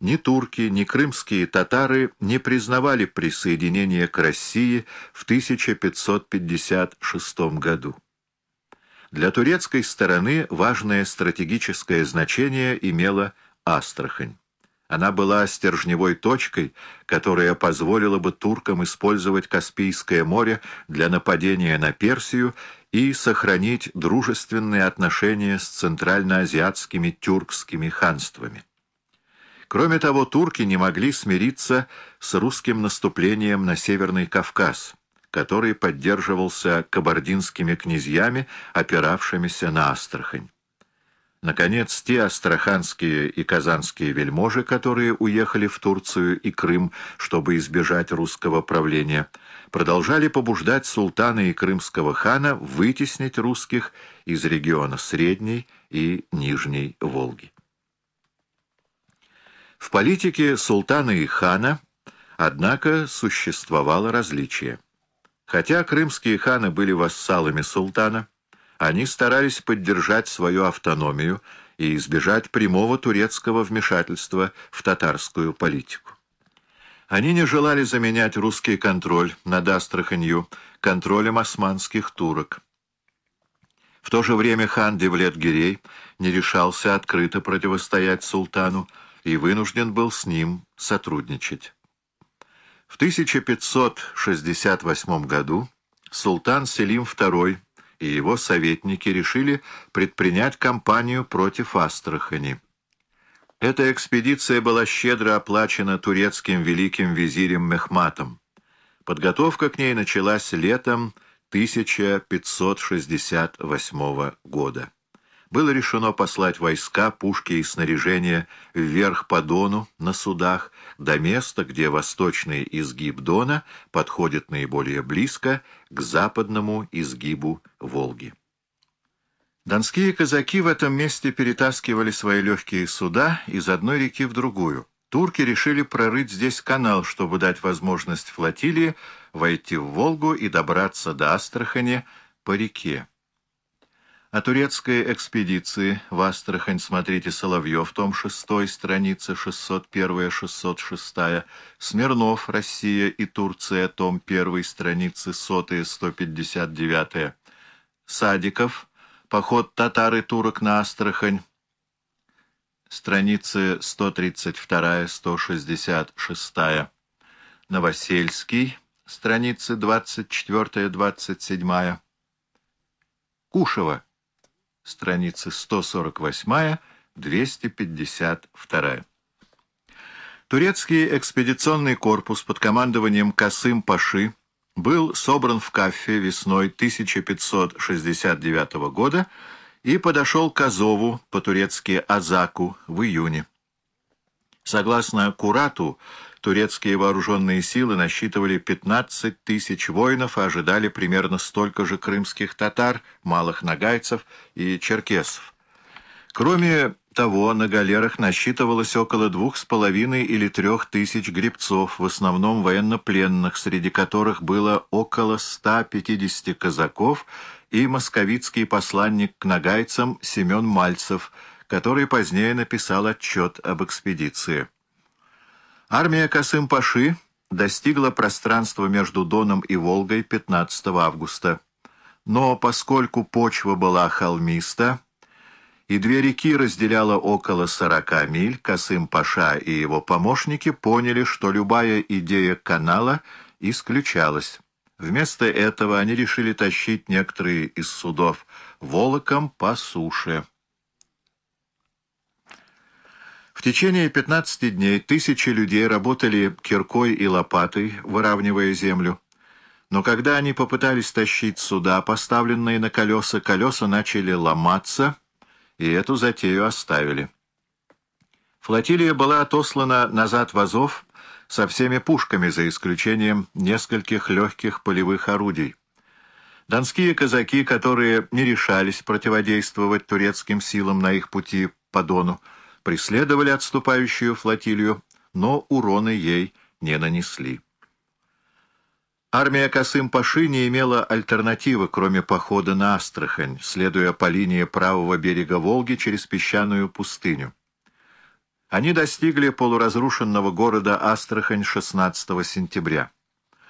Ни турки, ни крымские татары не признавали присоединение к России в 1556 году. Для турецкой стороны важное стратегическое значение имела Астрахань. Она была стержневой точкой, которая позволила бы туркам использовать Каспийское море для нападения на Персию и сохранить дружественные отношения с центральноазиатскими тюркскими ханствами. Кроме того, турки не могли смириться с русским наступлением на Северный Кавказ, который поддерживался кабардинскими князьями, опиравшимися на Астрахань. Наконец, те астраханские и казанские вельможи, которые уехали в Турцию и Крым, чтобы избежать русского правления, продолжали побуждать султана и крымского хана вытеснить русских из региона Средней и Нижней Волги. В политике султана и хана, однако, существовало различие. Хотя крымские ханы были вассалами султана, они старались поддержать свою автономию и избежать прямого турецкого вмешательства в татарскую политику. Они не желали заменять русский контроль над Астраханью контролем османских турок. В то же время хан Девлет-Гирей не решался открыто противостоять султану и вынужден был с ним сотрудничать. В 1568 году султан Селим II и его советники решили предпринять кампанию против Астрахани. Эта экспедиция была щедро оплачена турецким великим визирем Мехматом. Подготовка к ней началась летом 1568 года. Было решено послать войска, пушки и снаряжение вверх по Дону на судах, до места, где восточный изгиб Дона подходит наиболее близко к западному изгибу Волги. Донские казаки в этом месте перетаскивали свои легкие суда из одной реки в другую. Турки решили прорыть здесь канал, чтобы дать возможность флотилии войти в Волгу и добраться до Астрахани по реке. О турецкой экспедиции в Астрахань. Смотрите Соловьев, том 6, страница 601-606, Смирнов, Россия и Турция, том 1, страницы 100-159, Садиков, поход татар и турок на Астрахань, страницы 132-166, Новосельский, страницы 24-27, Кушева, страницы 148-252. Турецкий экспедиционный корпус под командованием Касым-Паши был собран в Кафе весной 1569 года и подошел к Азову, по-турецки Азаку, в июне. Согласно Курату, турецкие вооруженные силы насчитывали 15 тысяч воинов и ожидали примерно столько же крымских татар, малых нагайцев и черкесов. Кроме того, на галерах насчитывалось около двух с половиной или трех тысяч гребцов, в основном военнопленных, среди которых было около 150 казаков и московицкий посланник к нагайцам Семен Мальцев, который позднее написал отчет об экспедиции. Армия Касым-Паши достигла пространства между Доном и Волгой 15 августа. Но поскольку почва была холмиста, и две реки разделяло около 40 миль, Касым-Паша и его помощники поняли, что любая идея канала исключалась. Вместо этого они решили тащить некоторые из судов волоком по суше. В течение 15 дней тысячи людей работали киркой и лопатой, выравнивая землю. Но когда они попытались тащить суда, поставленные на колеса, колеса начали ломаться, и эту затею оставили. Флотилия была отослана назад в Азов со всеми пушками, за исключением нескольких легких полевых орудий. Донские казаки, которые не решались противодействовать турецким силам на их пути по Дону, преследовали отступающую флотилию, но урона ей не нанесли. Армия Касым-Паши не имела альтернативы, кроме похода на Астрахань, следуя по линии правого берега Волги через песчаную пустыню. Они достигли полуразрушенного города Астрахань 16 сентября.